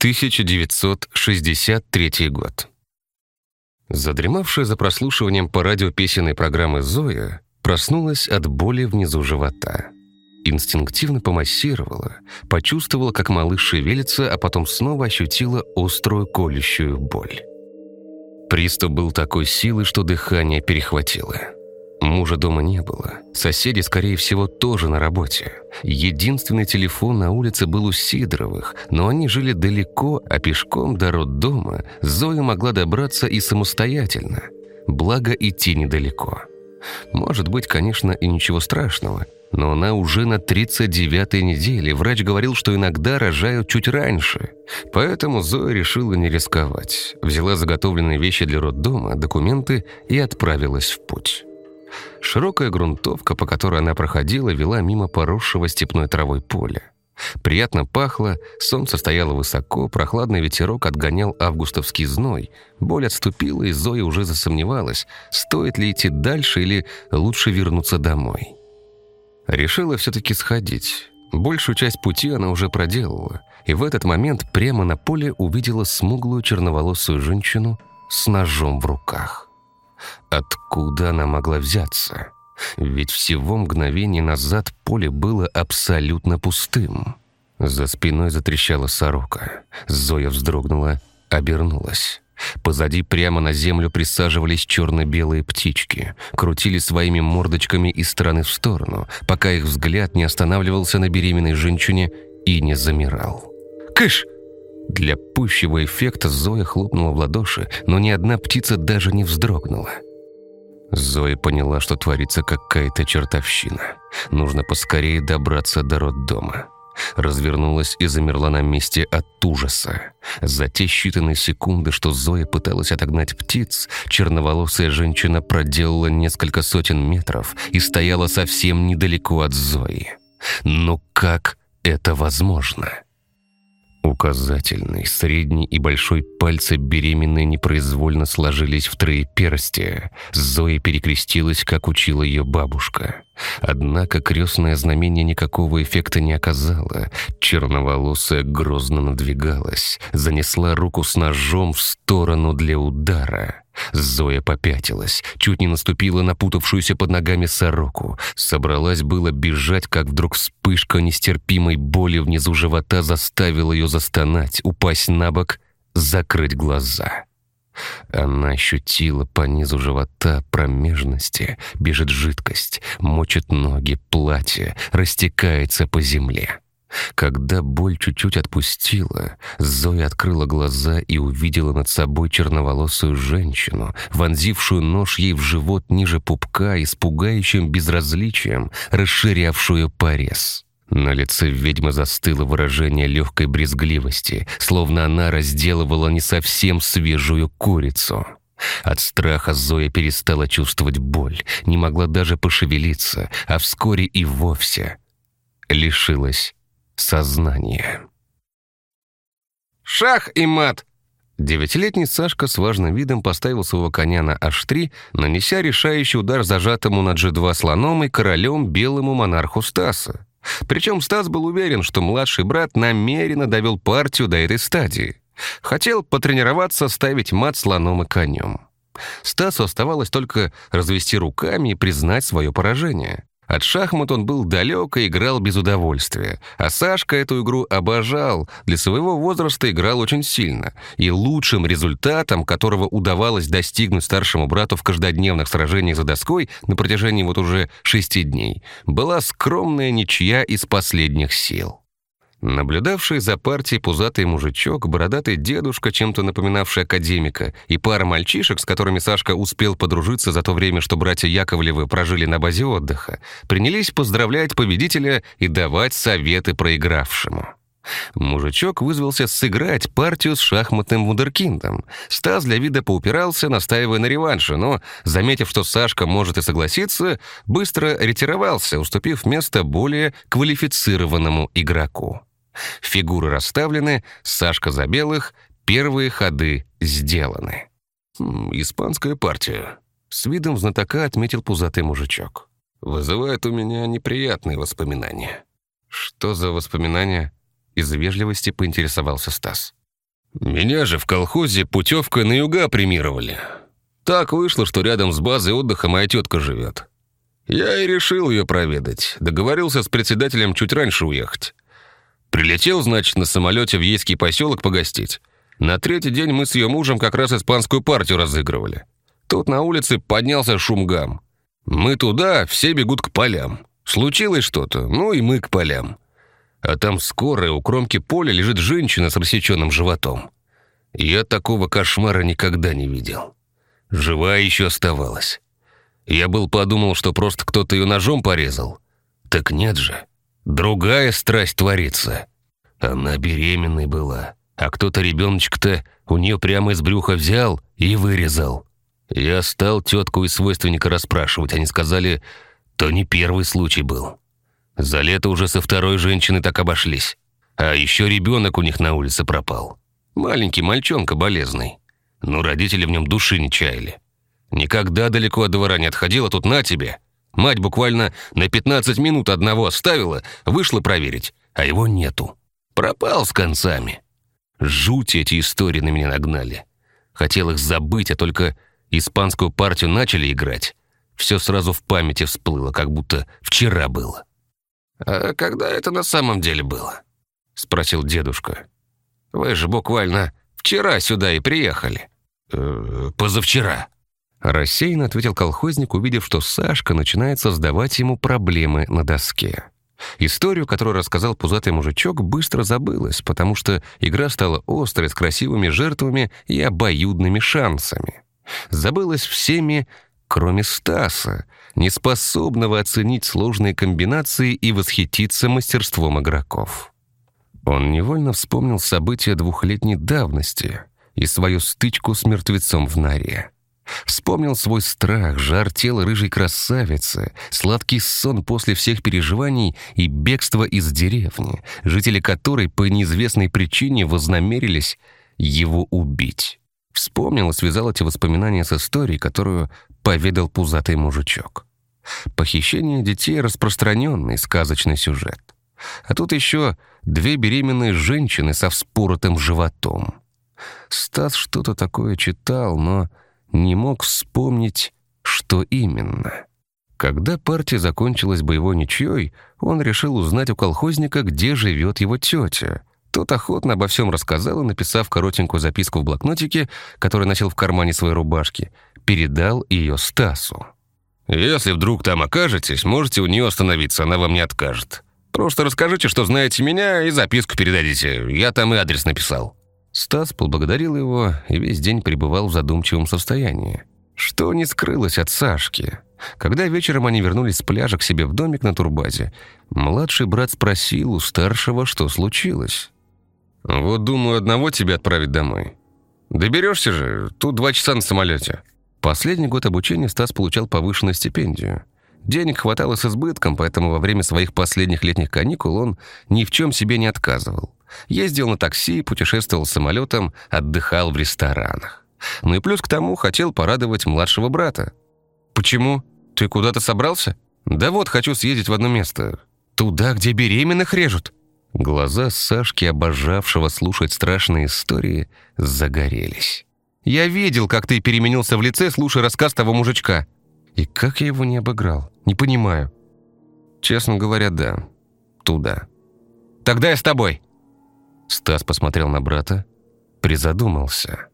1963 год. Задремавшая за прослушиванием по радио песенной программы Зоя проснулась от боли внизу живота. Инстинктивно помассировала, почувствовала, как малыш шевелится, а потом снова ощутила острую колющую боль. Приступ был такой силы, что дыхание перехватило. Мужа дома не было. Соседи, скорее всего, тоже на работе. Единственный телефон на улице был у Сидоровых, но они жили далеко, а пешком до роддома Зоя могла добраться и самостоятельно. Благо, идти недалеко. Может быть, конечно, и ничего страшного, но она уже на 39-й неделе. Врач говорил, что иногда рожают чуть раньше. Поэтому Зоя решила не рисковать. Взяла заготовленные вещи для роддома, документы и отправилась в путь. Широкая грунтовка, по которой она проходила, вела мимо поросшего степной травой поля. Приятно пахло, солнце стояло высоко, прохладный ветерок отгонял августовский зной. Боль отступила, и Зоя уже засомневалась, стоит ли идти дальше или лучше вернуться домой. Решила все-таки сходить. Большую часть пути она уже проделала, и в этот момент прямо на поле увидела смуглую черноволосую женщину с ножом в руках. Откуда она могла взяться? Ведь всего мгновение назад поле было абсолютно пустым. За спиной затрещала сорока. Зоя вздрогнула, обернулась. Позади прямо на землю присаживались черно-белые птички, крутили своими мордочками из стороны в сторону, пока их взгляд не останавливался на беременной женщине и не замирал. «Кыш!» Для пущего эффекта Зоя хлопнула в ладоши, но ни одна птица даже не вздрогнула. Зоя поняла, что творится какая-то чертовщина. Нужно поскорее добраться до роддома. Развернулась и замерла на месте от ужаса. За те считанные секунды, что Зоя пыталась отогнать птиц, черноволосая женщина проделала несколько сотен метров и стояла совсем недалеко от Зои. Но как это возможно? Указательный, средний и большой пальцы беременной непроизвольно сложились в троеперстие. Зоя перекрестилась, как учила ее бабушка. Однако крестное знамение никакого эффекта не оказало. Черноволосая грозно надвигалась, занесла руку с ножом в сторону для удара. Зоя попятилась, чуть не наступила на путавшуюся под ногами сороку. Собралась было бежать, как вдруг вспышка нестерпимой боли внизу живота заставила ее застонать, упасть на бок, закрыть глаза. Она ощутила по низу живота промежности, бежит жидкость, мочит ноги, платье, растекается по земле. Когда боль чуть-чуть отпустила, Зоя открыла глаза и увидела над собой черноволосую женщину, вонзившую нож ей в живот ниже пупка и с пугающим безразличием расширявшую порез. На лице ведьмы застыло выражение легкой брезгливости, словно она разделывала не совсем свежую курицу. От страха Зоя перестала чувствовать боль, не могла даже пошевелиться, а вскоре и вовсе лишилась сознания. «Шах и мат!» Девятилетний Сашка с важным видом поставил своего коня на H3, нанеся решающий удар зажатому на G2 слоном и королем белому монарху Стаса. Причем Стас был уверен, что младший брат намеренно довел партию до этой стадии. Хотел потренироваться ставить мат слоном и конем. Стасу оставалось только развести руками и признать свое поражение. От шахмат он был далек и играл без удовольствия. А Сашка эту игру обожал, для своего возраста играл очень сильно. И лучшим результатом, которого удавалось достигнуть старшему брату в каждодневных сражениях за доской на протяжении вот уже шести дней, была скромная ничья из последних сил. Наблюдавший за партией пузатый мужичок, бородатый дедушка, чем-то напоминавший академика, и пара мальчишек, с которыми Сашка успел подружиться за то время, что братья Яковлевы прожили на базе отдыха, принялись поздравлять победителя и давать советы проигравшему. Мужичок вызвался сыграть партию с шахматным вундеркиндом. Стас для вида поупирался, настаивая на реванше, но, заметив, что Сашка может и согласиться, быстро ретировался, уступив место более квалифицированному игроку. Фигуры расставлены, Сашка за белых, первые ходы сделаны. Хм, «Испанская партия», — с видом знатока отметил пузатый мужичок. «Вызывает у меня неприятные воспоминания». «Что за воспоминания?» Из вежливости поинтересовался Стас. Меня же в колхозе путевкой на юга премировали. Так вышло, что рядом с базой отдыха моя тетка живет. Я и решил ее проведать. Договорился с председателем чуть раньше уехать. Прилетел, значит, на самолете в Ейский поселок погостить. На третий день мы с ее мужем как раз испанскую партию разыгрывали. Тут на улице поднялся шум гам. Мы туда, все бегут к полям. Случилось что-то, ну и мы к полям. А там скоро у кромки поля лежит женщина с рассеченным животом. Я такого кошмара никогда не видел. Живая еще оставалась. Я был подумал, что просто кто-то ее ножом порезал. Так нет же. Другая страсть творится. Она беременной была, а кто-то ребеночка-то у нее прямо из брюха взял и вырезал. Я стал тетку и свойственника расспрашивать. Они сказали, то не первый случай был. За лето уже со второй женщиной так обошлись. А еще ребенок у них на улице пропал. Маленький мальчонка болезный. Но родители в нем души не чаяли. Никогда далеко от двора не отходила, тут на тебе. Мать буквально на 15 минут одного оставила, вышла проверить, а его нету. Пропал с концами. Жуть эти истории на меня нагнали. Хотел их забыть, а только испанскую партию начали играть. Все сразу в памяти всплыло, как будто вчера было. «А когда это на самом деле было?» — спросил дедушка. «Вы же буквально вчера сюда и приехали». «Э, «Позавчера», Рассеянно ответил колхозник, увидев, что Сашка начинает создавать ему проблемы на доске. Историю, которую рассказал пузатый мужичок, быстро забылась, потому что игра стала острой, с красивыми жертвами и обоюдными шансами. Забылась всеми, кроме Стаса, неспособного оценить сложные комбинации и восхититься мастерством игроков. Он невольно вспомнил события двухлетней давности и свою стычку с мертвецом в норе. Вспомнил свой страх, жар тела рыжей красавицы, сладкий сон после всех переживаний и бегство из деревни, жители которой по неизвестной причине вознамерились его убить. Вспомнил и связал эти воспоминания с историей, которую поведал пузатый мужичок. Похищение детей — распространенный сказочный сюжет. А тут еще две беременные женщины со вспоротым животом. Стас что-то такое читал, но не мог вспомнить, что именно. Когда партия закончилась боевой ничьей, он решил узнать у колхозника, где живет его тетя. Тот охотно обо всем рассказал и, написав коротенькую записку в блокнотике, который носил в кармане своей рубашки, передал ее Стасу. «Если вдруг там окажетесь, можете у нее остановиться, она вам не откажет. Просто расскажите, что знаете меня, и записку передадите. Я там и адрес написал». Стас поблагодарил его и весь день пребывал в задумчивом состоянии. Что не скрылось от Сашки. Когда вечером они вернулись с пляжа к себе в домик на турбазе, младший брат спросил у старшего, что случилось. «Вот думаю, одного тебя отправить домой. Доберешься же, тут два часа на самолете». Последний год обучения Стас получал повышенную стипендию. Денег хватало с избытком, поэтому во время своих последних летних каникул он ни в чем себе не отказывал. Ездил на такси, путешествовал самолетом, отдыхал в ресторанах. Ну и плюс к тому хотел порадовать младшего брата. «Почему? Ты куда-то собрался?» «Да вот, хочу съездить в одно место. Туда, где беременных режут». Глаза Сашки, обожавшего слушать страшные истории, загорелись. «Я видел, как ты переменился в лице, слушая рассказ того мужичка. И как я его не обыграл? Не понимаю». «Честно говоря, да. Туда». «Тогда я с тобой». Стас посмотрел на брата, призадумался.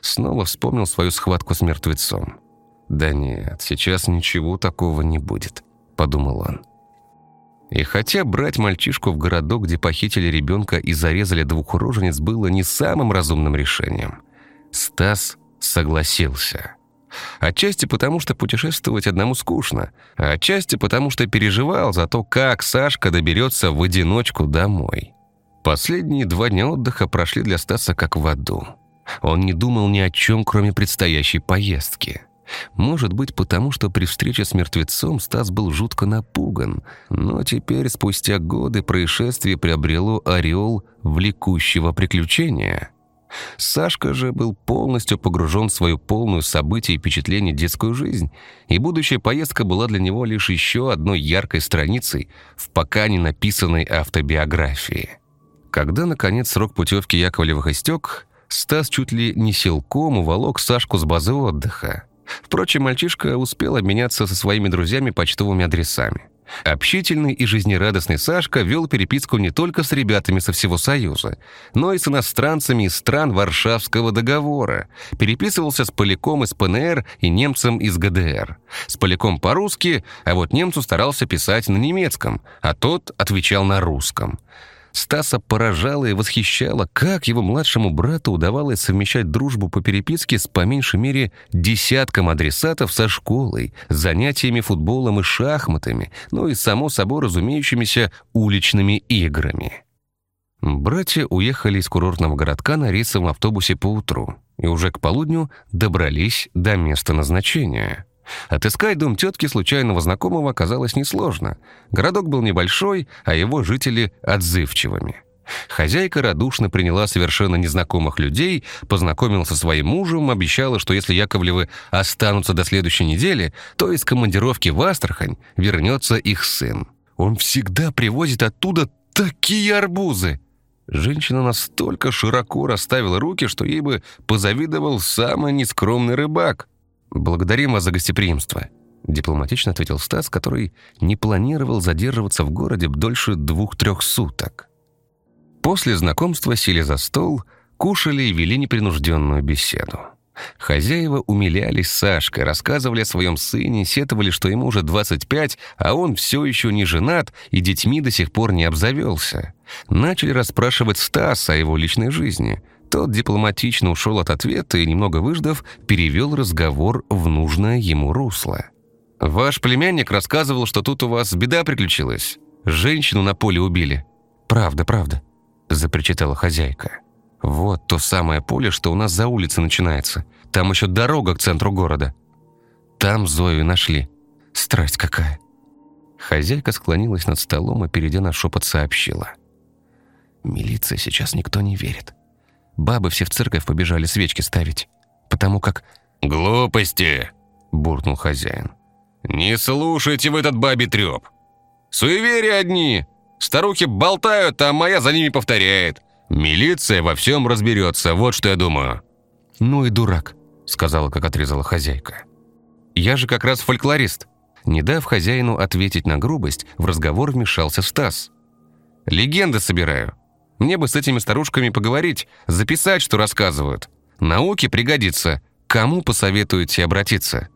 Снова вспомнил свою схватку с мертвецом. «Да нет, сейчас ничего такого не будет», — подумал он. И хотя брать мальчишку в городок, где похитили ребенка и зарезали двух рожениц, было не самым разумным решением, Стас согласился. Отчасти потому, что путешествовать одному скучно, а отчасти потому, что переживал за то, как Сашка доберется в одиночку домой. Последние два дня отдыха прошли для Стаса как в аду. Он не думал ни о чем, кроме предстоящей поездки. Может быть, потому что при встрече с мертвецом Стас был жутко напуган, но теперь, спустя годы, происшествие приобрело ореол влекущего приключения. Сашка же был полностью погружен в свою полную событий и впечатлений детскую жизнь, и будущая поездка была для него лишь еще одной яркой страницей в пока не написанной автобиографии. Когда, наконец, срок путевки Яковлевых истек, Стас чуть ли не силком уволок Сашку с базы отдыха. Впрочем, мальчишка успел обменяться со своими друзьями почтовыми адресами. Общительный и жизнерадостный Сашка вел переписку не только с ребятами со всего Союза, но и с иностранцами из стран Варшавского договора. Переписывался с поляком из ПНР и немцем из ГДР. С поляком по-русски, а вот немцу старался писать на немецком, а тот отвечал на русском. Стаса поражало и восхищало, как его младшему брату удавалось совмещать дружбу по переписке с по меньшей мере десятком адресатов со школой, занятиями футболом и шахматами, ну и, само собой, разумеющимися уличными играми. Братья уехали из курортного городка на рейсовом автобусе поутру и уже к полудню добрались до места назначения — Отыскать дом тетки случайного знакомого оказалось несложно. Городок был небольшой, а его жители отзывчивыми. Хозяйка радушно приняла совершенно незнакомых людей, познакомила со своим мужем, обещала, что если Яковлевы останутся до следующей недели, то из командировки в Астрахань вернется их сын. Он всегда привозит оттуда такие арбузы. Женщина настолько широко расставила руки, что ей бы позавидовал самый нескромный рыбак. «Благодарим вас за гостеприимство», — дипломатично ответил Стас, который не планировал задерживаться в городе дольше двух-трех суток. После знакомства сели за стол, кушали и вели непринужденную беседу. Хозяева умилялись Сашкой, рассказывали о своем сыне, сетовали, что ему уже 25, а он все еще не женат и детьми до сих пор не обзавелся. Начали расспрашивать Стаса о его личной жизни. Тот дипломатично ушел от ответа и, немного выждав, перевел разговор в нужное ему русло. «Ваш племянник рассказывал, что тут у вас беда приключилась. Женщину на поле убили». «Правда, правда», – запричитала хозяйка. «Вот то самое поле, что у нас за улицей начинается. Там еще дорога к центру города. Там Зою нашли. Страсть какая!» Хозяйка склонилась над столом и, перейдя на шепот, сообщила. «Милиция сейчас никто не верит. Бабы все в церковь побежали свечки ставить, потому как... «Глупости!» – буркнул хозяин. «Не слушайте в этот бабий треп. Суеверия одни. Старухи болтают, а моя за ними повторяет. Милиция во всем разберется, вот что я думаю». «Ну и дурак», – сказала, как отрезала хозяйка. «Я же как раз фольклорист». Не дав хозяину ответить на грубость, в разговор вмешался Стас. «Легенды собираю. Мне бы с этими старушками поговорить, записать, что рассказывают. Науке пригодится. Кому посоветуете обратиться?»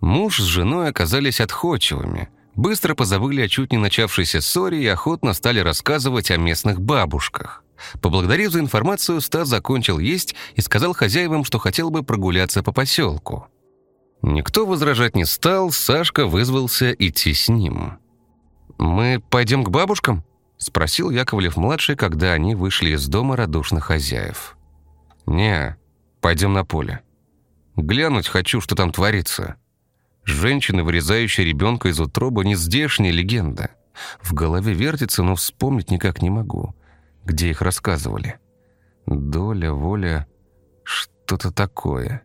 Муж с женой оказались отходчивыми. Быстро позабыли о чуть не начавшейся ссоре и охотно стали рассказывать о местных бабушках. Поблагодарив за информацию, Стас закончил есть и сказал хозяевам, что хотел бы прогуляться по поселку. Никто возражать не стал, Сашка вызвался идти с ним. «Мы пойдем к бабушкам?» — спросил Яковлев-младший, когда они вышли из дома радушных хозяев. «Не, пойдем на поле. Глянуть хочу, что там творится. Женщина, вырезающая ребенка из утробы, не здешняя легенда. В голове вертится, но вспомнить никак не могу, где их рассказывали. Доля, воля, что-то такое».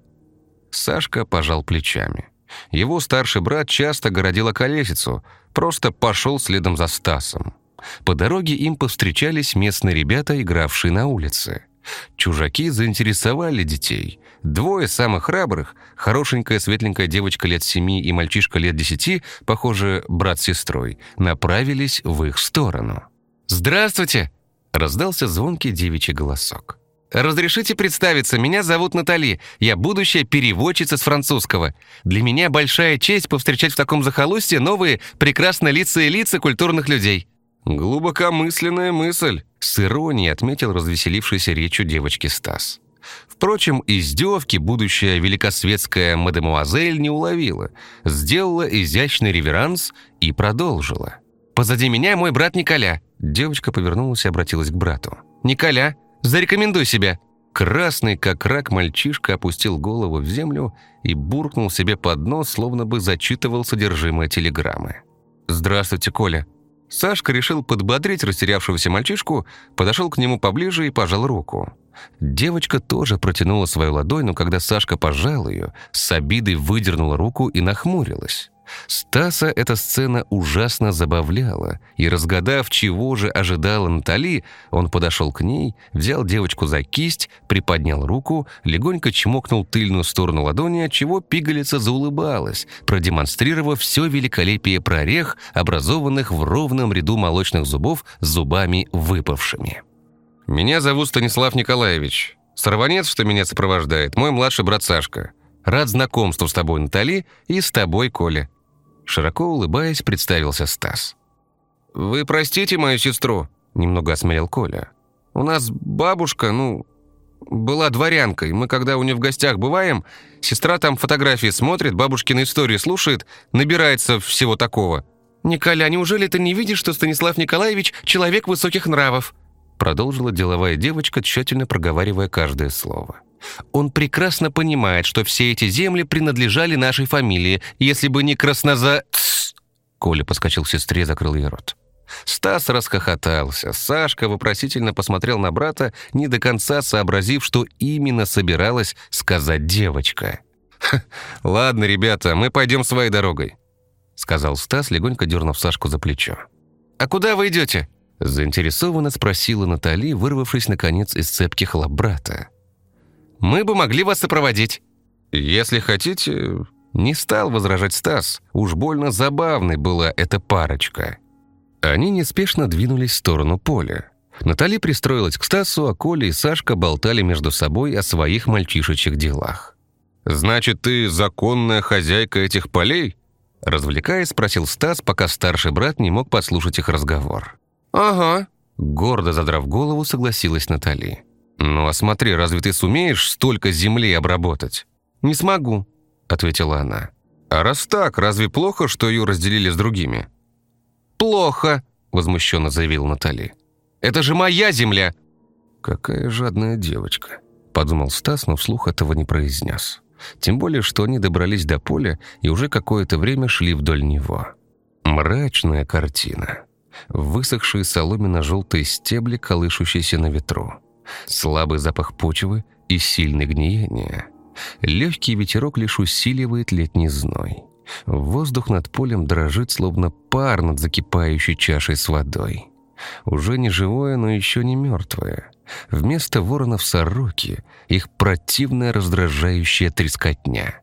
Сашка пожал плечами. Его старший брат часто городил околесицу, просто пошел следом за Стасом. По дороге им повстречались местные ребята, игравшие на улице. Чужаки заинтересовали детей. Двое самых храбрых, хорошенькая светленькая девочка лет семи и мальчишка лет десяти, похоже, брат с сестрой, направились в их сторону. «Здравствуйте!» — раздался звонкий девичий голосок. «Разрешите представиться, меня зовут Натали. Я будущая переводчица с французского. Для меня большая честь повстречать в таком захолустье новые, прекрасно лица и лица культурных людей. «Глубокомысленная мысль», — с иронией отметил развеселившийся речью девочки Стас. Впрочем, издевки будущая великосветская мадемуазель не уловила, сделала изящный реверанс и продолжила. «Позади меня мой брат Николя». Девочка повернулась и обратилась к брату. «Николя, зарекомендуй себя». Красный, как рак, мальчишка опустил голову в землю и буркнул себе под нос, словно бы зачитывал содержимое телеграммы. «Здравствуйте, Коля», Сашка решил подбодрить растерявшегося мальчишку, подошел к нему поближе и пожал руку. Девочка тоже протянула свою ладонь, но когда Сашка пожал ее, с обидой выдернула руку и нахмурилась. Стаса эта сцена ужасно забавляла, и, разгадав, чего же ожидала Натали, он подошел к ней, взял девочку за кисть, приподнял руку, легонько чмокнул тыльную сторону ладони, отчего пигалица заулыбалась, продемонстрировав все великолепие прорех, образованных в ровном ряду молочных зубов с зубами выпавшими. «Меня зовут Станислав Николаевич. Сорванец, что меня сопровождает, мой младший брат Сашка. Рад знакомству с тобой, Натали, и с тобой, Коля». Широко улыбаясь, представился Стас. «Вы простите мою сестру?» – немного осмелел Коля. «У нас бабушка, ну, была дворянкой. Мы, когда у нее в гостях бываем, сестра там фотографии смотрит, бабушкины истории слушает, набирается всего такого». «Николя, неужели ты не видишь, что Станислав Николаевич – человек высоких нравов?» Продолжила деловая девочка, тщательно проговаривая каждое слово. Он прекрасно понимает, что все эти земли принадлежали нашей фамилии. Если бы не красноза...» Тс! Коля поскочил к сестре, закрыл ей рот. Стас расхохотался. Сашка вопросительно посмотрел на брата, не до конца сообразив, что именно собиралась сказать девочка. «Ладно, ребята, мы пойдем своей дорогой», — сказал Стас, легонько дернув Сашку за плечо. «А куда вы идете?» — заинтересованно спросила Натали, вырвавшись, наконец, из цепких лап брата. Мы бы могли вас сопроводить». «Если хотите...» Не стал возражать Стас. Уж больно забавной была эта парочка. Они неспешно двинулись в сторону поля. Натали пристроилась к Стасу, а Коля и Сашка болтали между собой о своих мальчишечьих делах. «Значит, ты законная хозяйка этих полей?» Развлекаясь, спросил Стас, пока старший брат не мог послушать их разговор. «Ага», гордо задрав голову, согласилась Натали. «Ну а смотри, разве ты сумеешь столько земли обработать?» «Не смогу», — ответила она. «А раз так, разве плохо, что ее разделили с другими?» «Плохо», — возмущенно заявил Натали. «Это же моя земля!» «Какая жадная девочка», — подумал Стас, но вслух этого не произнес. Тем более, что они добрались до поля и уже какое-то время шли вдоль него. Мрачная картина. Высохшие соломенно-желтые стебли, колышущиеся на ветру слабый запах почвы и сильное гниение. Легкий ветерок лишь усиливает летний зной. Воздух над полем дрожит, словно пар над закипающей чашей с водой. Уже не живое, но еще не мертвое. Вместо воронов сороки их противная раздражающая трескотня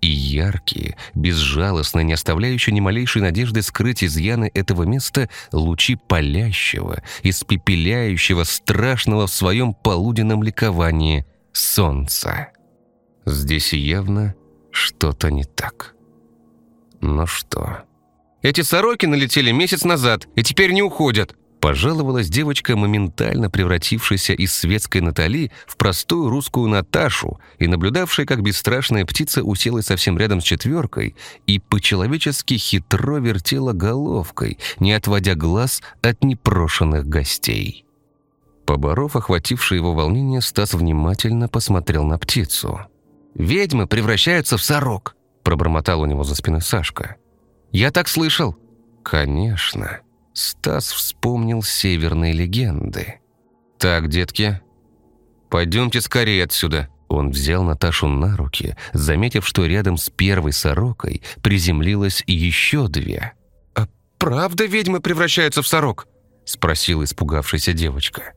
и яркие, безжалостно, не оставляющие ни малейшей надежды скрыть изъяны этого места лучи палящего, испепеляющего, страшного в своем полуденном ликовании солнца. Здесь явно что-то не так. Но что? «Эти сороки налетели месяц назад и теперь не уходят», Пожаловалась девочка, моментально превратившаяся из светской Натали в простую русскую Наташу и наблюдавшая, как бесстрашная птица уселась совсем рядом с четверкой и по-человечески хитро вертела головкой, не отводя глаз от непрошенных гостей. Поборов охватившее его волнение, Стас внимательно посмотрел на птицу. «Ведьмы превращаются в сорок», — пробормотал у него за спиной Сашка. «Я так слышал». «Конечно». Стас вспомнил северные легенды. «Так, детки, пойдемте скорее отсюда». Он взял Наташу на руки, заметив, что рядом с первой сорокой приземлилось еще две. «А правда ведьмы превращаются в сорок?» — спросила испугавшаяся девочка.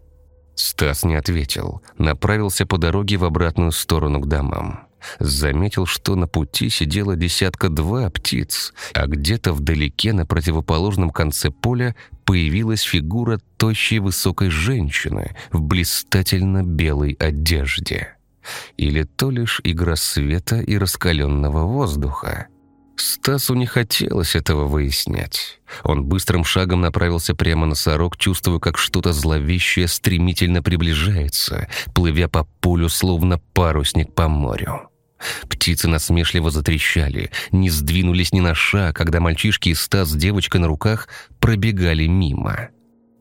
Стас не ответил, направился по дороге в обратную сторону к домам. Заметил, что на пути сидело десятка-два птиц, а где-то вдалеке на противоположном конце поля появилась фигура тощей высокой женщины в блистательно белой одежде. Или то лишь игра света и раскаленного воздуха. Стасу не хотелось этого выяснять. Он быстрым шагом направился прямо на сорок, чувствуя, как что-то зловещее стремительно приближается, плывя по полю, словно парусник по морю. Птицы насмешливо затрещали, не сдвинулись ни на шаг, когда мальчишки и Стас с девочкой на руках пробегали мимо.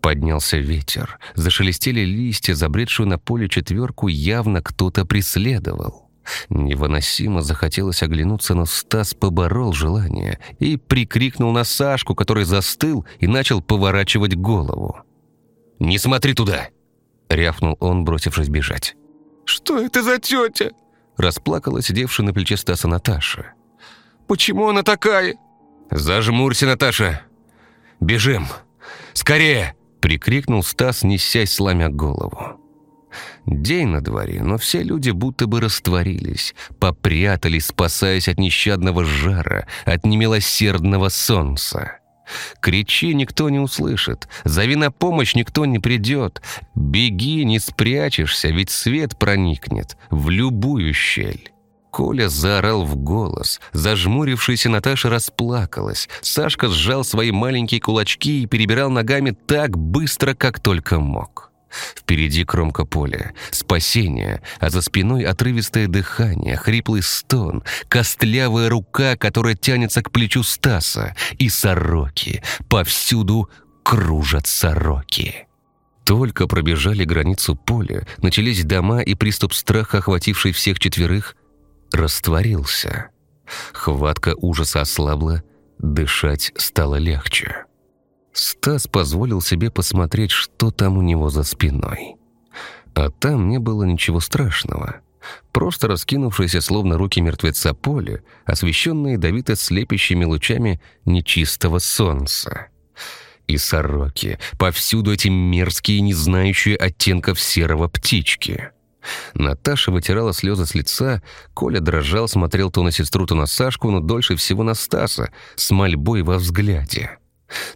Поднялся ветер, зашелестели листья, забредшую на поле четверку явно кто-то преследовал. Невыносимо захотелось оглянуться, но Стас поборол желание и прикрикнул на Сашку, который застыл и начал поворачивать голову. «Не смотри туда!» — рявкнул он, бросившись бежать. «Что это за тетя?» Расплакала сидевшая на плече Стаса Наташа. «Почему она такая?» «Зажмурься, Наташа! Бежим! Скорее!» — прикрикнул Стас, несясь, сломя голову. День на дворе, но все люди будто бы растворились, попрятались, спасаясь от нещадного жара, от немилосердного солнца. Кричи, никто не услышит, зови на помощь, никто не придет. Беги, не спрячешься, ведь свет проникнет в любую щель. Коля заорал в голос. Зажмурившаяся Наташа расплакалась. Сашка сжал свои маленькие кулачки и перебирал ногами так быстро, как только мог. Впереди кромка поля, спасение, а за спиной отрывистое дыхание, хриплый стон, костлявая рука, которая тянется к плечу Стаса, и сороки. Повсюду кружат сороки. Только пробежали границу поля, начались дома, и приступ страха, охвативший всех четверых, растворился. Хватка ужаса ослабла, дышать стало легче. Стас позволил себе посмотреть, что там у него за спиной. А там не было ничего страшного. Просто раскинувшееся, словно руки мертвеца поле, освещенное ядовито слепящими лучами нечистого солнца. И сороки, повсюду эти мерзкие, не знающие оттенков серого птички. Наташа вытирала слезы с лица, Коля дрожал, смотрел то на сестру, то на Сашку, но дольше всего на Стаса, с мольбой во взгляде.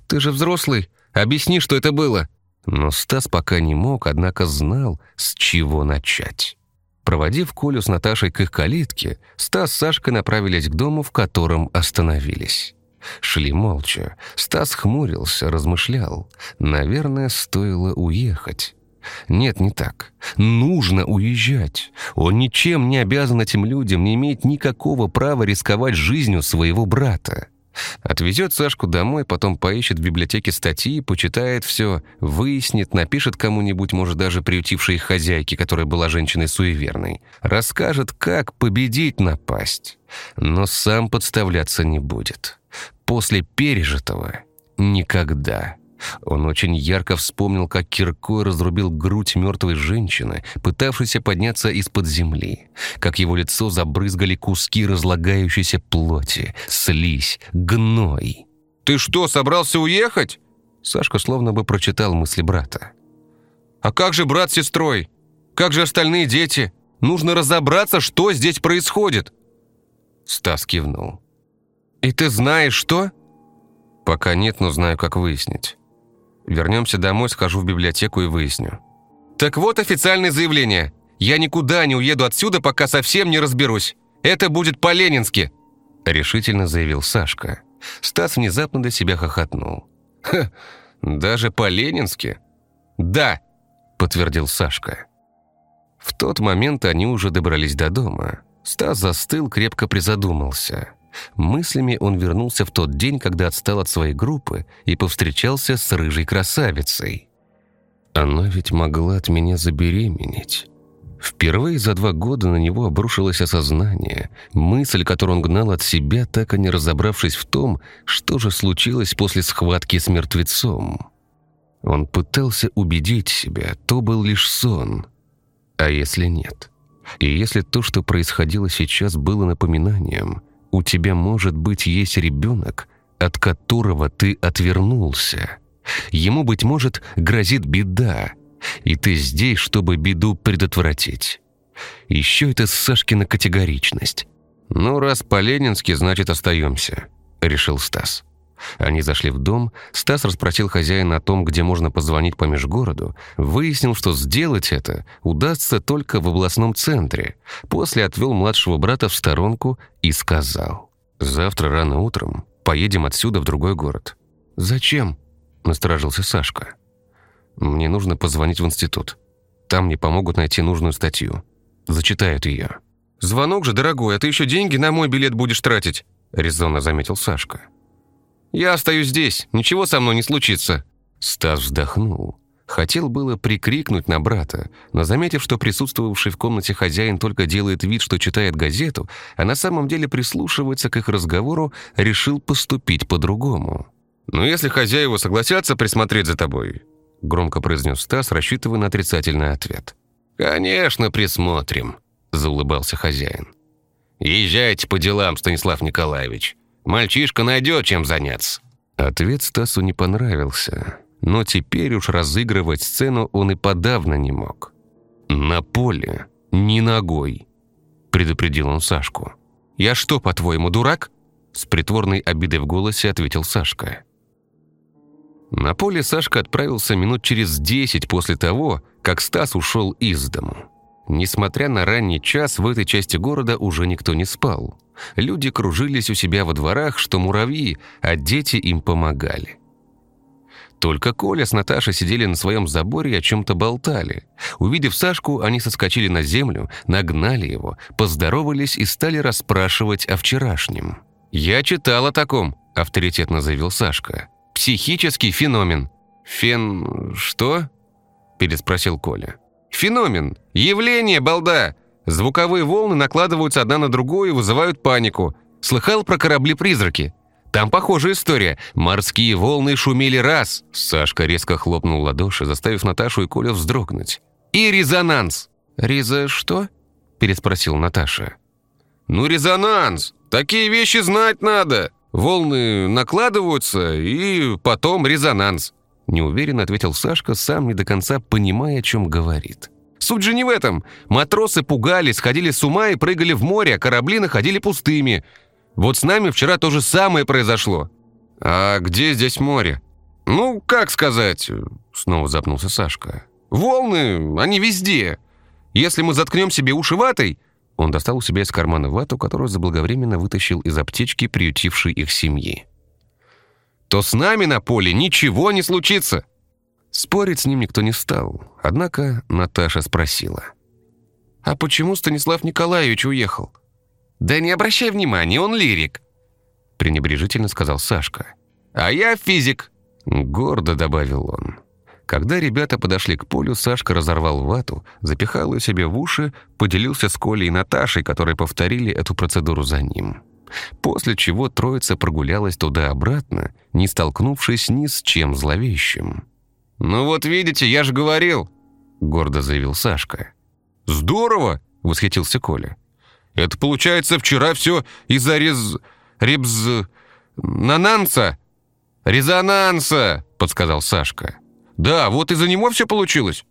Ты же взрослый, объясни, что это было». Но Стас пока не мог, однако знал, с чего начать. Проводив Колю с Наташей к их калитке, Стас с Сашкой направились к дому, в котором остановились. Шли молча. Стас хмурился, размышлял. Наверное, стоило уехать. Нет, не так. Нужно уезжать. Он ничем не обязан этим людям, не имеет никакого права рисковать жизнью своего брата. Отвезет Сашку домой, потом поищет в библиотеке статьи, почитает все, выяснит, напишет кому-нибудь, может, даже приютившей их хозяйке, которая была женщиной суеверной. Расскажет, как победить напасть. Но сам подставляться не будет. После пережитого — никогда. Он очень ярко вспомнил, как киркой разрубил грудь мертвой женщины, пытавшейся подняться из-под земли, как его лицо забрызгали куски разлагающейся плоти, слизь, гной. «Ты что, собрался уехать?» Сашка словно бы прочитал мысли брата. «А как же брат с сестрой? Как же остальные дети? Нужно разобраться, что здесь происходит!» Стас кивнул. «И ты знаешь, что?» «Пока нет, но знаю, как выяснить. Вернемся домой, схожу в библиотеку и выясню». «Так вот официальное заявление. Я никуда не уеду отсюда, пока совсем не разберусь. Это будет по-ленински», — решительно заявил Сашка. Стас внезапно до себя хохотнул. «Ха, даже по-ленински?» «Да», — подтвердил Сашка. В тот момент они уже добрались до дома. Стас застыл, крепко призадумался. Мыслями он вернулся в тот день, когда отстал от своей группы и повстречался с рыжей красавицей. Она ведь могла от меня забеременеть. Впервые за два года на него обрушилось осознание, мысль, которую он гнал от себя, так и не разобравшись в том, что же случилось после схватки с мертвецом. Он пытался убедить себя, то был лишь сон. А если нет? И если то, что происходило сейчас, было напоминанием, у тебя, может быть, есть ребенок, от которого ты отвернулся. Ему, быть может, грозит беда, и ты здесь, чтобы беду предотвратить. Еще это Сашкина категоричность. «Ну, раз по-ленински, значит, остаемся», — решил Стас. Они зашли в дом, Стас расспросил хозяина о том, где можно позвонить по межгороду, выяснил, что сделать это удастся только в областном центре, после отвел младшего брата в сторонку и сказал, «Завтра рано утром поедем отсюда в другой город». «Зачем?» – насторожился Сашка. «Мне нужно позвонить в институт. Там мне помогут найти нужную статью. Зачитают ее». «Звонок же, дорогой, а ты еще деньги на мой билет будешь тратить», – резонно заметил Сашка. «Я остаюсь здесь, ничего со мной не случится». Стас вздохнул. Хотел было прикрикнуть на брата, но заметив, что присутствовавший в комнате хозяин только делает вид, что читает газету, а на самом деле прислушивается к их разговору, решил поступить по-другому. «Ну, если хозяева согласятся присмотреть за тобой», громко произнес Стас, рассчитывая на отрицательный ответ. «Конечно, присмотрим», заулыбался хозяин. «Езжайте по делам, Станислав Николаевич. Мальчишка найдет чем заняться». Ответ Стасу не понравился, но теперь уж разыгрывать сцену он и подавно не мог. «На поле, не ногой», — предупредил он Сашку. «Я что, по-твоему, дурак?» С притворной обидой в голосе ответил Сашка. На поле Сашка отправился минут через десять после того, как Стас ушел из дому. Несмотря на ранний час, в этой части города уже никто не спал. Люди кружились у себя во дворах, что муравьи, а дети им помогали. Только Коля с Наташей сидели на своем заборе и о чем-то болтали. Увидев Сашку, они соскочили на землю, нагнали его, поздоровались и стали расспрашивать о вчерашнем. «Я читал о таком», — авторитетно заявил Сашка. «Психический феномен». «Фен... что?» — переспросил Коля. «Феномен. Явление, балда. Звуковые волны накладываются одна на другую и вызывают панику. Слыхал про корабли-призраки? Там похожая история. Морские волны шумели раз». Сашка резко хлопнул ладоши, заставив Наташу и Колю вздрогнуть. «И резонанс». «Реза что?» – переспросил Наташа. «Ну, резонанс. Такие вещи знать надо. Волны накладываются, и потом резонанс. Неуверенно ответил Сашка, сам не до конца понимая, о чем говорит. Суть же не в этом. Матросы пугались, сходили с ума и прыгали в море, а корабли находили пустыми. Вот с нами вчера то же самое произошло. А где здесь море? Ну, как сказать? Снова запнулся Сашка. Волны, они везде. Если мы заткнем себе уши ватой... Он достал у себя из кармана вату, которую заблаговременно вытащил из аптечки, приютившей их семьи то с нами на поле ничего не случится». Спорить с ним никто не стал, однако Наташа спросила. «А почему Станислав Николаевич уехал?» «Да не обращай внимания, он лирик», — пренебрежительно сказал Сашка. «А я физик», — гордо добавил он. Когда ребята подошли к полю, Сашка разорвал вату, запихал ее себе в уши, поделился с Колей и Наташей, которые повторили эту процедуру за ним после чего троица прогулялась туда-обратно, не столкнувшись ни с чем зловещим. «Ну вот видите, я же говорил», — гордо заявил Сашка. «Здорово!» — восхитился Коля. «Это получается вчера все из-за рез... ребз... нананса?» «Резонанса!» — подсказал Сашка. «Да, вот из-за него все получилось».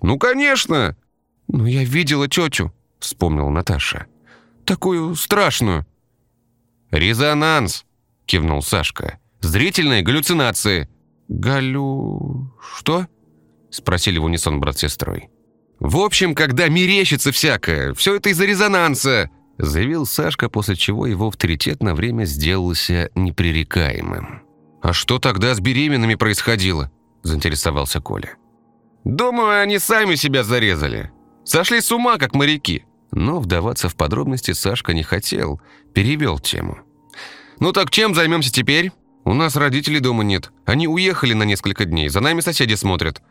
«Ну, конечно!» «Ну, я видела тетю», — вспомнила Наташа. «Такую страшную». «Резонанс!» — кивнул Сашка. «Зрительные галлюцинации!» «Галю... что?» — спросили в унисон брат с сестрой. «В общем, когда мерещится всякое, все это из-за резонанса!» — заявил Сашка, после чего его авторитет на время сделался непререкаемым. «А что тогда с беременными происходило?» — заинтересовался Коля. «Думаю, они сами себя зарезали. Сошли с ума, как моряки. Но вдаваться в подробности Сашка не хотел, перевел тему. «Ну так чем займемся теперь? У нас родителей дома нет. Они уехали на несколько дней, за нами соседи смотрят.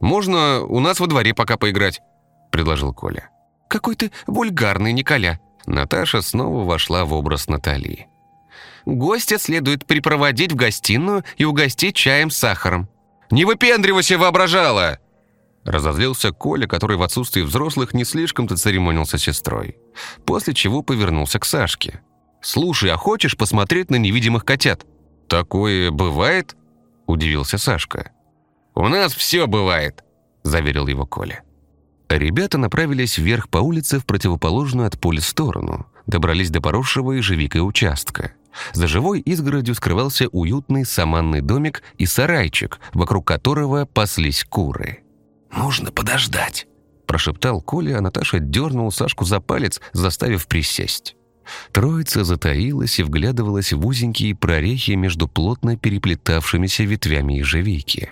Можно у нас во дворе пока поиграть», — предложил Коля. «Какой ты вульгарный, Николя!» Наташа снова вошла в образ Натальи. «Гостя следует припроводить в гостиную и угостить чаем с сахаром». «Не выпендривайся, воображала!» Разозлился Коля, который в отсутствии взрослых не слишком-то церемонился с сестрой. После чего повернулся к Сашке. «Слушай, а хочешь посмотреть на невидимых котят?» «Такое бывает?» – удивился Сашка. «У нас все бывает», – заверил его Коля. Ребята направились вверх по улице в противоположную от поля сторону, добрались до поросшего ежевикой участка. За живой изгородью скрывался уютный саманный домик и сарайчик, вокруг которого паслись куры. «Нужно подождать», – прошептал Коля, а Наташа дернул Сашку за палец, заставив присесть. Троица затаилась и вглядывалась в узенькие прорехи между плотно переплетавшимися ветвями ежевики.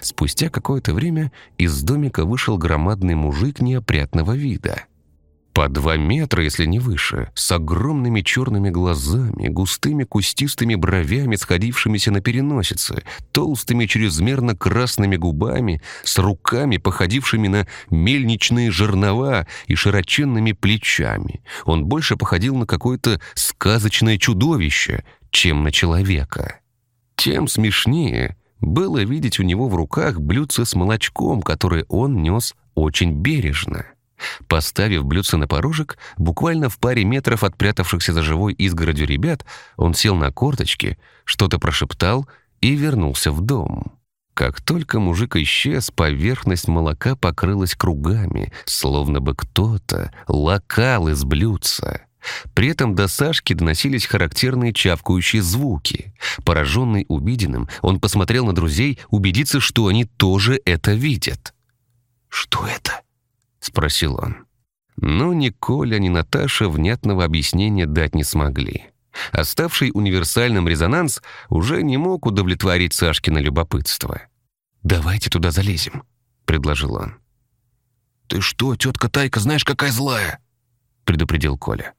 Спустя какое-то время из домика вышел громадный мужик неопрятного вида – по два метра, если не выше, с огромными черными глазами, густыми кустистыми бровями, сходившимися на переносице, толстыми чрезмерно красными губами, с руками, походившими на мельничные жернова и широченными плечами. Он больше походил на какое-то сказочное чудовище, чем на человека. Тем смешнее было видеть у него в руках блюдце с молочком, которое он нес очень бережно. Поставив блюдце на порожек, буквально в паре метров от прятавшихся за живой изгородью ребят, он сел на корточки, что-то прошептал и вернулся в дом. Как только мужик исчез, поверхность молока покрылась кругами, словно бы кто-то лакал из блюдца. При этом до Сашки доносились характерные чавкающие звуки. Пораженный увиденным, он посмотрел на друзей, убедиться, что они тоже это видят. «Что это?» — спросил он. Но ни Коля, ни Наташа внятного объяснения дать не смогли. Оставший универсальным резонанс уже не мог удовлетворить Сашкино любопытство. «Давайте туда залезем», — предложил он. «Ты что, тетка Тайка, знаешь, какая злая?» — предупредил Коля.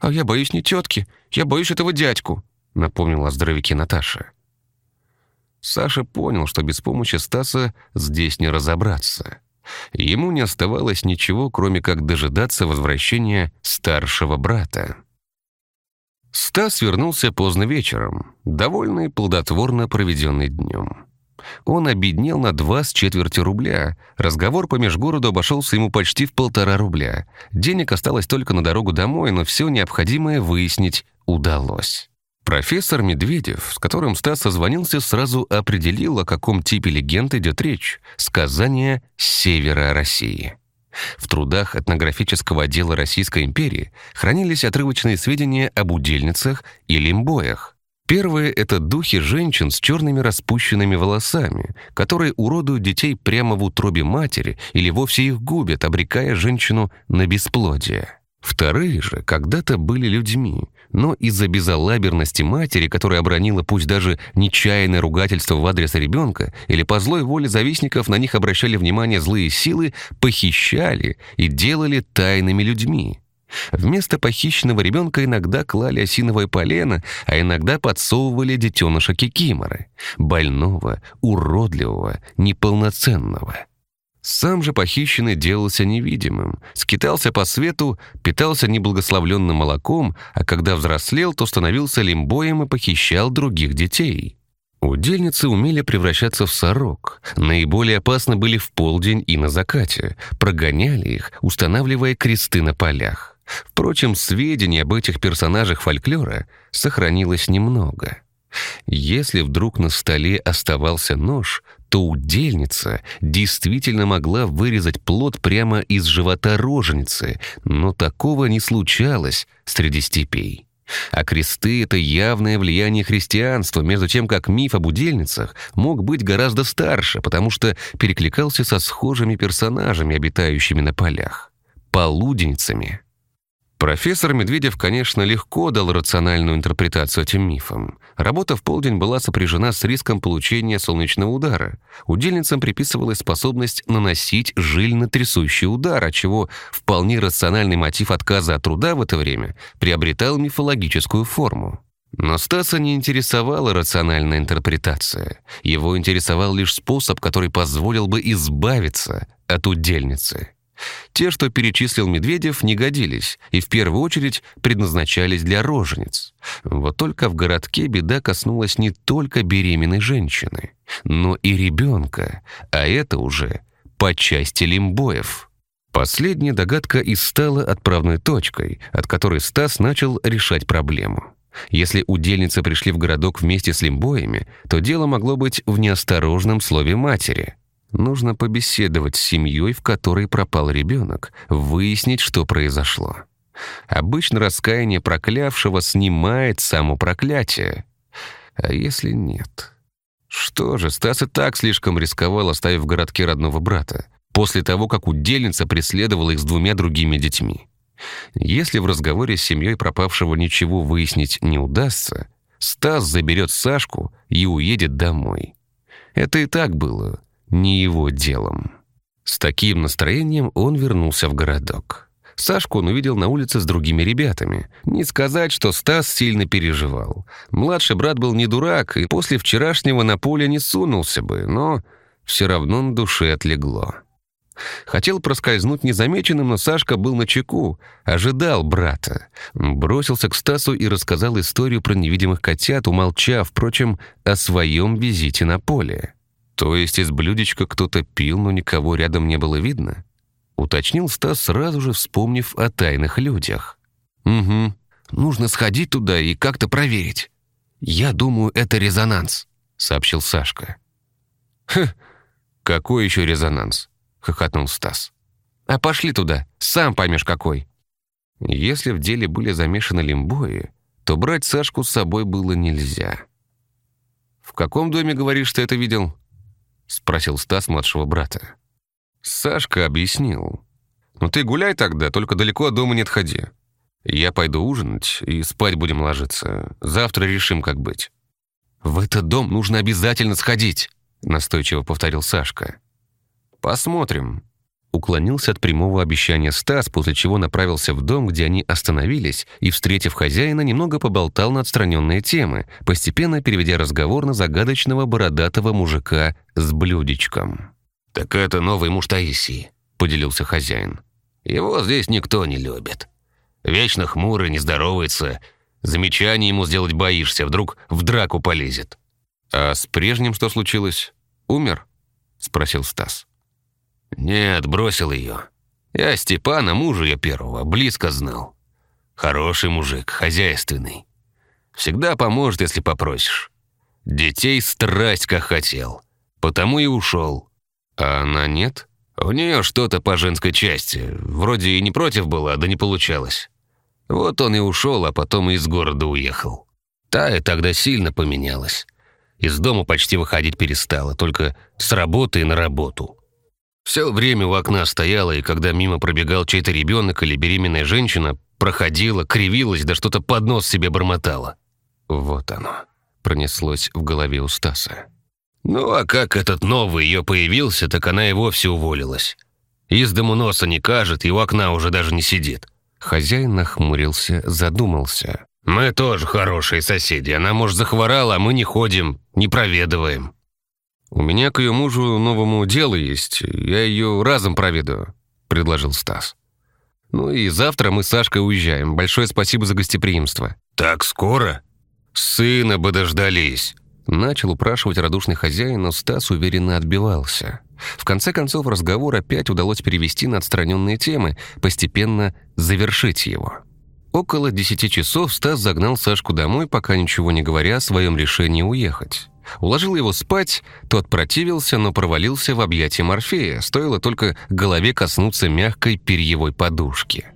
«А я боюсь не тетки, я боюсь этого дядьку», — напомнила о здоровяке Наташа. Саша понял, что без помощи Стаса здесь не разобраться. Ему не оставалось ничего, кроме как дожидаться возвращения старшего брата. Стас вернулся поздно вечером, довольный плодотворно проведенный днем. Он обеднел на два с четверти рубля. Разговор по межгороду обошелся ему почти в полтора рубля. Денег осталось только на дорогу домой, но все необходимое выяснить удалось. Профессор Медведев, с которым Стас созвонился, сразу определил, о каком типе легенд идет речь. Сказания севера России. В трудах этнографического отдела Российской империи хранились отрывочные сведения об удельницах и лимбоях. Первые — это духи женщин с черными распущенными волосами, которые уродуют детей прямо в утробе матери или вовсе их губят, обрекая женщину на бесплодие. Вторые же когда-то были людьми, но из-за безалаберности матери, которая обронила пусть даже нечаянное ругательство в адрес ребенка, или по злой воле завистников на них обращали внимание злые силы, похищали и делали тайными людьми. Вместо похищенного ребенка иногда клали осиновое полено, а иногда подсовывали детеныша кикиморы, больного, уродливого, неполноценного. Сам же похищенный делался невидимым, скитался по свету, питался неблагословленным молоком, а когда взрослел, то становился лимбоем и похищал других детей. Удельницы умели превращаться в сорок. Наиболее опасны были в полдень и на закате. Прогоняли их, устанавливая кресты на полях. Впрочем, сведений об этих персонажах фольклора сохранилось немного. Если вдруг на столе оставался нож, то удельница действительно могла вырезать плод прямо из живота роженицы, но такого не случалось среди степей. А кресты — это явное влияние христианства, между тем как миф об удельницах мог быть гораздо старше, потому что перекликался со схожими персонажами, обитающими на полях — полуденницами. Профессор Медведев, конечно, легко дал рациональную интерпретацию этим мифам. Работа в полдень была сопряжена с риском получения солнечного удара. Удельницам приписывалась способность наносить жильно-трясущий удар, отчего вполне рациональный мотив отказа от труда в это время приобретал мифологическую форму. Но Стаса не интересовала рациональная интерпретация. Его интересовал лишь способ, который позволил бы избавиться от удельницы. Те, что перечислил Медведев, не годились и в первую очередь предназначались для рожениц. Вот только в городке беда коснулась не только беременной женщины, но и ребенка, а это уже по части лимбоев. Последняя догадка и стала отправной точкой, от которой Стас начал решать проблему. Если удельницы пришли в городок вместе с лимбоями, то дело могло быть в неосторожном слове матери — Нужно побеседовать с семьей, в которой пропал ребенок, выяснить, что произошло. Обычно раскаяние проклявшего снимает само проклятие. А если нет? Что же, Стас и так слишком рисковал, оставив в городке родного брата, после того, как удельница преследовала их с двумя другими детьми. Если в разговоре с семьей пропавшего ничего выяснить не удастся, Стас заберет Сашку и уедет домой. Это и так было не его делом. С таким настроением он вернулся в городок. Сашку он увидел на улице с другими ребятами. Не сказать, что Стас сильно переживал. Младший брат был не дурак, и после вчерашнего на поле не сунулся бы, но все равно на душе отлегло. Хотел проскользнуть незамеченным, но Сашка был на чеку, ожидал брата. Бросился к Стасу и рассказал историю про невидимых котят, умолчав, впрочем, о своем визите на поле. То есть из блюдечка кто-то пил, но никого рядом не было видно? Уточнил Стас, сразу же вспомнив о тайных людях. «Угу. Нужно сходить туда и как-то проверить. Я думаю, это резонанс», — сообщил Сашка. «Хм, какой еще резонанс?» — хохотнул Стас. «А пошли туда, сам поймешь какой». Если в деле были замешаны лимбои, то брать Сашку с собой было нельзя. «В каком доме, говоришь, ты это видел?» — спросил Стас младшего брата. Сашка объяснил. «Ну ты гуляй тогда, только далеко от дома не отходи. Я пойду ужинать, и спать будем ложиться. Завтра решим, как быть». «В этот дом нужно обязательно сходить», — настойчиво повторил Сашка. «Посмотрим», Уклонился от прямого обещания Стас, после чего направился в дом, где они остановились, и, встретив хозяина, немного поболтал на отстраненные темы, постепенно переведя разговор на загадочного бородатого мужика с блюдечком. «Так это новый муж Таисии», — поделился хозяин. «Его здесь никто не любит. Вечно хмурый, не здоровается. Замечание ему сделать боишься, вдруг в драку полезет». «А с прежним что случилось? Умер?» — спросил Стас. «Нет, бросил ее. Я Степана, мужа ее первого, близко знал. Хороший мужик, хозяйственный. Всегда поможет, если попросишь. Детей страсть как хотел. Потому и ушел. А она нет? У нее что-то по женской части. Вроде и не против была, да не получалось. Вот он и ушел, а потом и из города уехал. Тая тогда сильно поменялась. Из дома почти выходить перестала, только с работы на работу. Все время у окна стояла, и когда мимо пробегал чей-то ребенок или беременная женщина, проходила, кривилась, да что-то под нос себе бормотала. Вот оно, пронеслось в голове у Стаса. Ну а как этот новый ее появился, так она и вовсе уволилась. Из дому носа не кажет, и у окна уже даже не сидит. Хозяин нахмурился, задумался. «Мы тоже хорошие соседи. Она, может, захворала, а мы не ходим, не проведываем. «У меня к ее мужу новому делу есть. Я ее разом проведу», — предложил Стас. «Ну и завтра мы с Сашкой уезжаем. Большое спасибо за гостеприимство». «Так скоро? Сына бы дождались». Начал упрашивать радушный хозяин, но Стас уверенно отбивался. В конце концов, разговор опять удалось перевести на отстраненные темы, постепенно завершить его. Около десяти часов Стас загнал Сашку домой, пока ничего не говоря о своем решении уехать. Уложил его спать, тот противился, но провалился в объятия Морфея, стоило только голове коснуться мягкой перьевой подушки.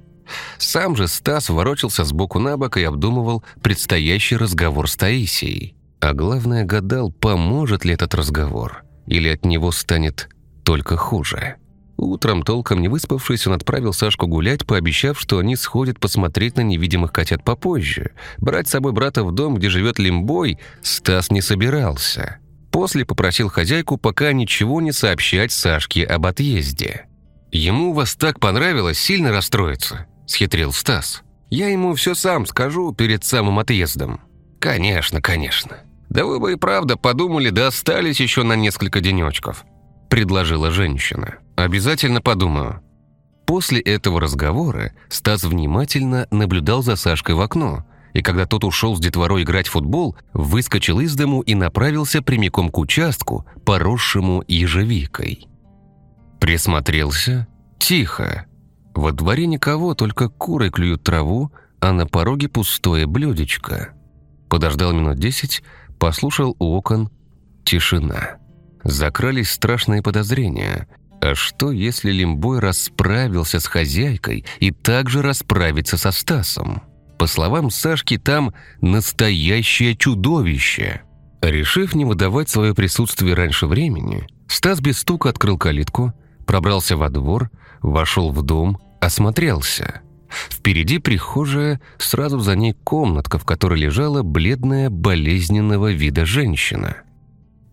Сам же Стас ворочался сбоку на бок и обдумывал предстоящий разговор с Таисией. А главное, гадал, поможет ли этот разговор, или от него станет только хуже. Утром, толком не выспавшись, он отправил Сашку гулять, пообещав, что они сходят посмотреть на невидимых котят попозже. Брать с собой брата в дом, где живет Лимбой, Стас не собирался. После попросил хозяйку пока ничего не сообщать Сашке об отъезде. «Ему вас так понравилось, сильно расстроиться», — схитрил Стас. «Я ему все сам скажу перед самым отъездом». «Конечно, конечно. Да вы бы и правда подумали, да остались еще на несколько денечков», — предложила женщина. «Обязательно подумаю». После этого разговора Стас внимательно наблюдал за Сашкой в окно, и когда тот ушел с детворой играть в футбол, выскочил из дому и направился прямиком к участку, поросшему ежевикой. Присмотрелся. Тихо. Во дворе никого, только куры клюют траву, а на пороге пустое блюдечко. Подождал минут десять, послушал у окон. Тишина. Закрались страшные подозрения. А что, если Лимбой расправился с хозяйкой и также расправится со Стасом? По словам Сашки, там настоящее чудовище. Решив не выдавать свое присутствие раньше времени, Стас без стука открыл калитку, пробрался во двор, вошел в дом, осмотрелся. Впереди прихожая, сразу за ней комнатка, в которой лежала бледная, болезненного вида женщина.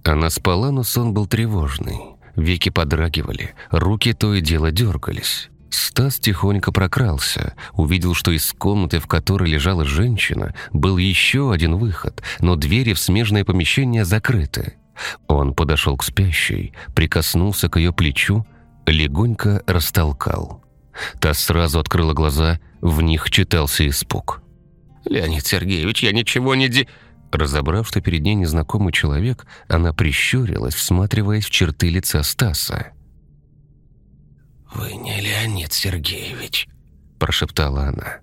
Она спала, но сон был тревожный. Веки подрагивали, руки то и дело дергались. Стас тихонько прокрался, увидел, что из комнаты, в которой лежала женщина, был еще один выход, но двери в смежное помещение закрыты. Он подошел к спящей, прикоснулся к ее плечу, легонько растолкал. Та сразу открыла глаза, в них читался испуг. «Леонид Сергеевич, я ничего не де...» Разобрав, что перед ней незнакомый человек, она прищурилась, всматриваясь в черты лица Стаса. «Вы не Леонид Сергеевич», – прошептала она.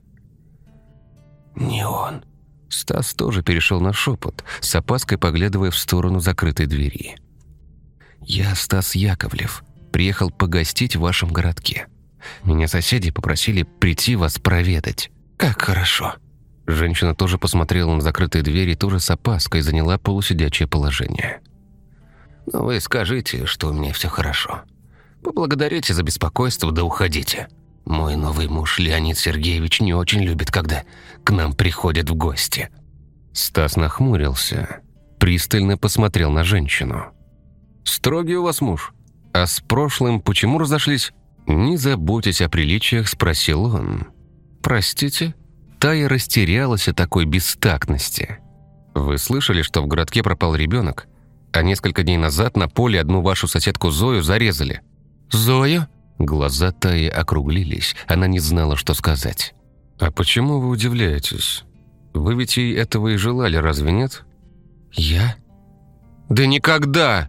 «Не он». Стас тоже перешел на шепот, с опаской поглядывая в сторону закрытой двери. «Я Стас Яковлев. Приехал погостить в вашем городке. Меня соседи попросили прийти вас проведать. Как хорошо!» Женщина тоже посмотрела на закрытые двери и тоже с опаской заняла полусидячее положение. «Но вы скажите, что у меня все хорошо. Поблагодарите за беспокойство, да уходите. Мой новый муж Леонид Сергеевич не очень любит, когда к нам приходят в гости». Стас нахмурился, пристально посмотрел на женщину. «Строгий у вас муж. А с прошлым почему разошлись?» «Не заботьтесь о приличиях», — спросил он. «Простите?» Тая растерялась от такой бестактности. «Вы слышали, что в городке пропал ребенок, а несколько дней назад на поле одну вашу соседку Зою зарезали?» «Зоя?» Глаза Таи округлились, она не знала, что сказать. «А почему вы удивляетесь? Вы ведь ей этого и желали, разве нет?» «Я? Да никогда!»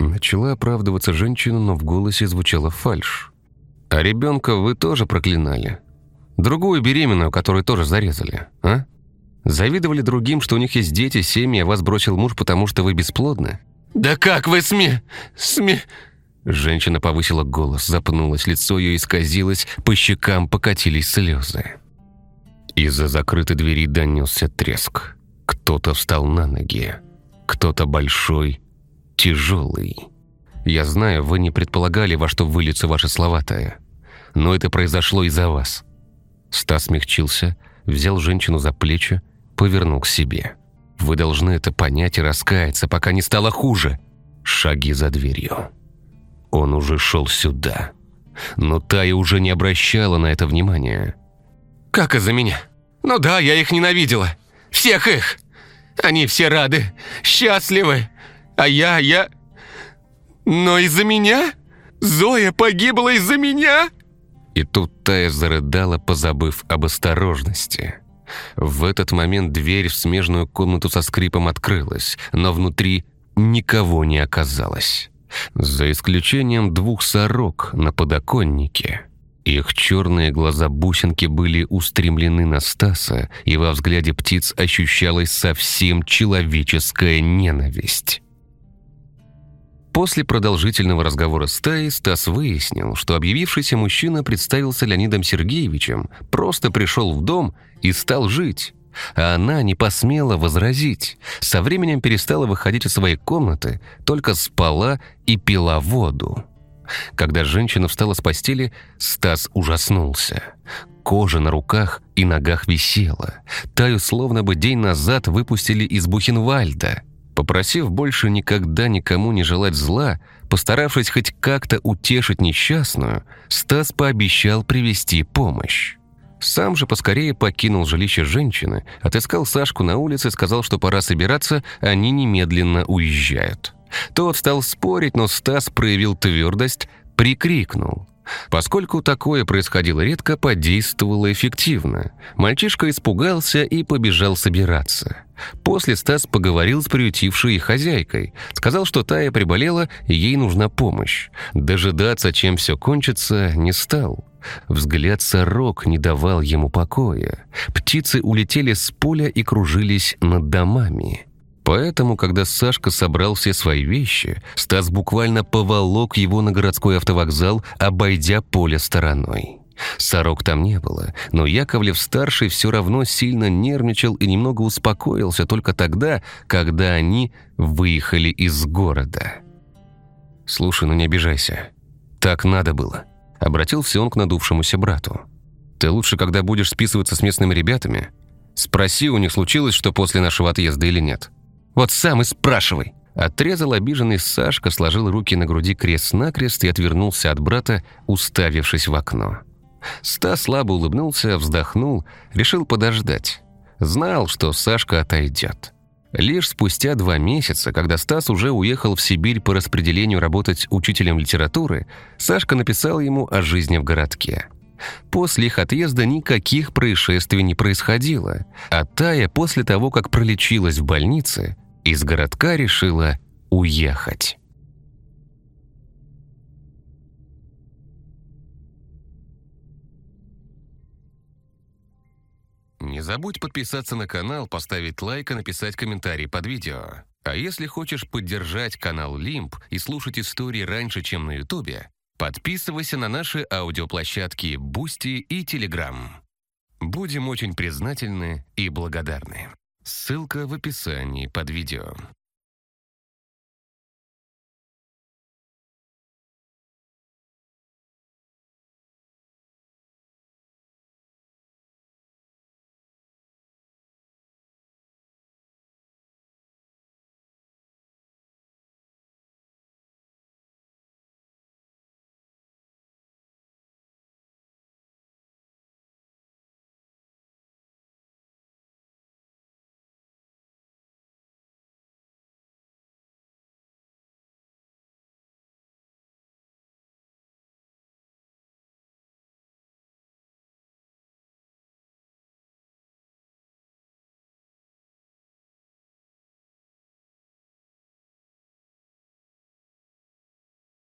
Начала оправдываться женщина, но в голосе звучала фальшь. «А ребенка вы тоже проклинали? Другую беременную, которую тоже зарезали, а? Завидовали другим, что у них есть дети, семьи, а вас бросил муж, потому что вы бесплодны?» «Да как вы сме... сме...» Женщина повысила голос, запнулась, лицо ее исказилось, по щекам покатились слезы. Из-за закрытой двери донесся треск. Кто-то встал на ноги. Кто-то большой, тяжелый. Я знаю, вы не предполагали, во что выльются ваши слова, Тая. Но это произошло из-за вас. Стас смягчился, взял женщину за плечи, повернул к себе. Вы должны это понять и раскаяться, пока не стало хуже. Шаги за дверью. Он уже шел сюда. Но Тая уже не обращала на это внимания. «Как из-за меня? Ну да, я их ненавидела. Всех их. Они все рады, счастливы. А я, я... Но из-за меня? Зоя погибла из-за меня?» И тут Тая зарыдала, позабыв об осторожности. В этот момент дверь в смежную комнату со скрипом открылась, но внутри никого не оказалось. За исключением двух сорок на подоконнике. Их черные глаза-бусинки были устремлены на Стаса, и во взгляде птиц ощущалась совсем человеческая ненависть. После продолжительного разговора с Таей Стас выяснил, что объявившийся мужчина представился Леонидом Сергеевичем, просто пришел в дом и стал жить. А она не посмела возразить. Со временем перестала выходить из своей комнаты, только спала и пила воду. Когда женщина встала с постели, Стас ужаснулся. Кожа на руках и ногах висела. Таю словно бы день назад выпустили из Бухенвальда. Попросив больше никогда никому не желать зла, постаравшись хоть как-то утешить несчастную, Стас пообещал привести помощь. Сам же поскорее покинул жилище женщины, отыскал Сашку на улице, сказал, что пора собираться, они немедленно уезжают. Тот стал спорить, но Стас проявил твердость, прикрикнул. Поскольку такое происходило редко, подействовало эффективно. Мальчишка испугался и побежал собираться. После Стас поговорил с приютившей хозяйкой. Сказал, что Тая приболела, и ей нужна помощь. Дожидаться, чем все кончится, не стал. Взгляд сорок не давал ему покоя. Птицы улетели с поля и кружились над домами. Поэтому, когда Сашка собрал все свои вещи, Стас буквально поволок его на городской автовокзал, обойдя поле стороной. Сорок там не было, но Яковлев-старший все равно сильно нервничал и немного успокоился только тогда, когда они выехали из города. «Слушай, ну не обижайся. Так надо было. Обратился он к надувшемуся брату. «Ты лучше, когда будешь списываться с местными ребятами, спроси, у них случилось что после нашего отъезда или нет. Вот сам и спрашивай». Отрезал обиженный Сашка, сложил руки на груди крест-накрест и отвернулся от брата, уставившись в окно. Стас слабо улыбнулся, вздохнул, решил подождать. Знал, что Сашка отойдет. Лишь спустя два месяца, когда Стас уже уехал в Сибирь по распределению работать учителем литературы, Сашка написал ему о жизни в городке. После их отъезда никаких происшествий не происходило, а Тая после того, как пролечилась в больнице, из городка решила уехать. Не забудь подписаться на канал, поставить лайк и написать комментарий под видео. А если хочешь поддержать канал Лимп и слушать истории раньше, чем на Ютубе, подписывайся на наши аудиоплощадки Бусти и Телеграм. Будем очень признательны и благодарны. Ссылка в описании под видео.